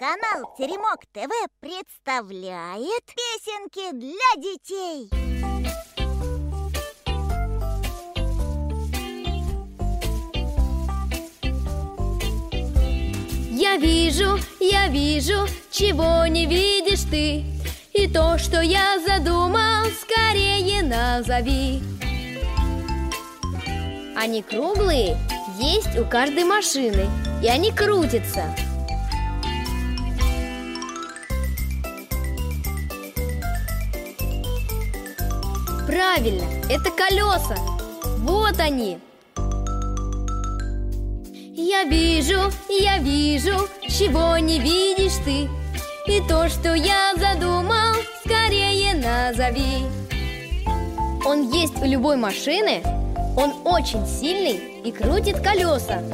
Канал Теремок ТВ представляет песенки для детей. Я вижу, я вижу, чего не видишь ты. И то, что я задумал, скорее назови. Они круглые, есть у каждой машины И они крутятся Правильно, это колеса. Вот они. Я вижу, я вижу, чего не видишь ты. И то, что я задумал, скорее назови. Он есть у любой машины, он очень сильный и крутит колеса.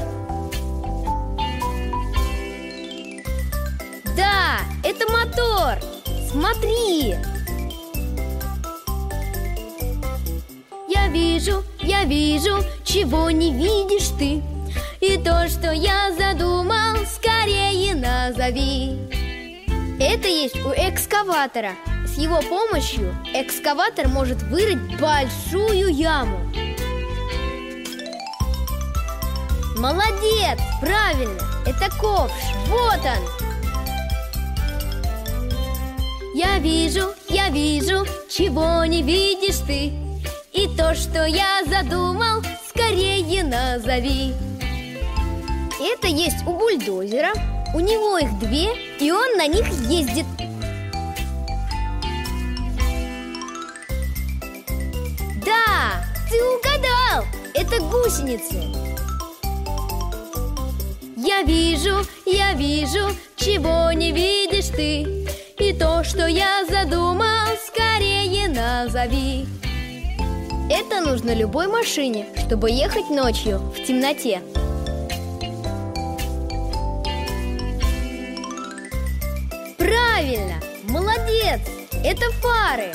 Да, это мотор! Смотри! Вижу, я вижу, чего не видишь ты и то, что я задумал, скорее назови Это есть у экскаватора С его помощью экскаватор может вырыть большую яму Молодец! Правильно! Это ковш! Вот он! Я вижу, я вижу, чего не видишь ты то, что я задумал, скорее назови. Это есть у бульдозера У него их две, и он на них ездит. Да, ты угадал! Это гусеницы. Я вижу, я вижу, чего не видишь ты. И то, что я задумал, скорее назови Это нужно любой машине, чтобы ехать ночью в темноте Правильно! Молодец! Это фары!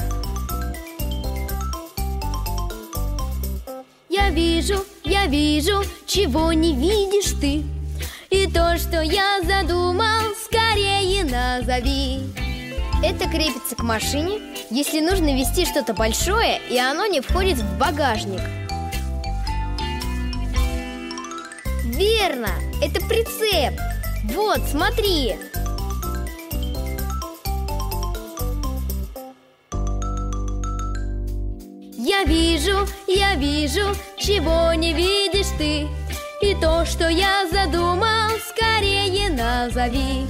Я вижу, я вижу, чего не видишь ты И то, что я задумал, скорее назови Это крепится к машине, если нужно вести что-то большое И оно не входит в багажник. Верно, это прицеп! Вот, смотри! Я вижу, я вижу, чего не видишь ты. И то, что я задумал, скорее назови.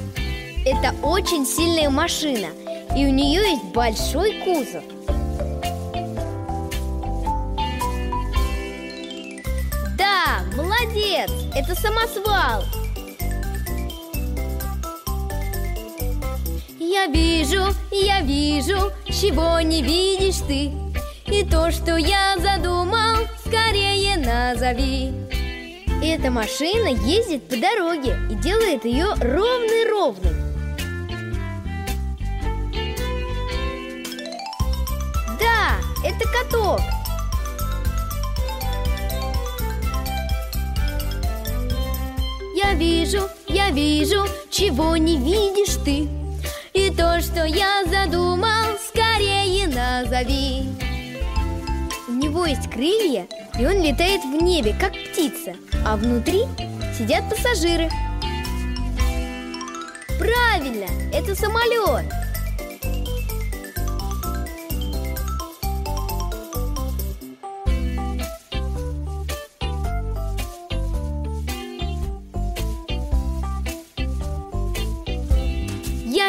Это очень сильная машина И у нее есть большой кузов. Да, молодец! Это самосвал! Я вижу, я вижу, чего не видишь ты. И то, что я задумал, скорее назови. Эта машина ездит по дороге и делает ее ровной-ровной каток Я вижу, я вижу, чего не видишь ты И то, что я задумал, скорее назови него есть крылья, и он летает в небе, как птица, а внутри сидят пассажиры. Правильно, это самолет.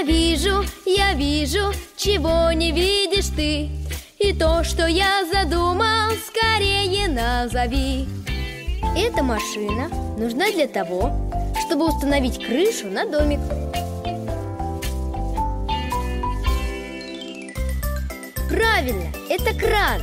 Я вижу, я вижу, чего не видишь ты. И то, что я задумал, скорее назови. Эта машина нужна для того, чтобы установить крышу на домик. Правильно, это кран